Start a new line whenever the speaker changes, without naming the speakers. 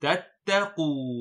تتقون.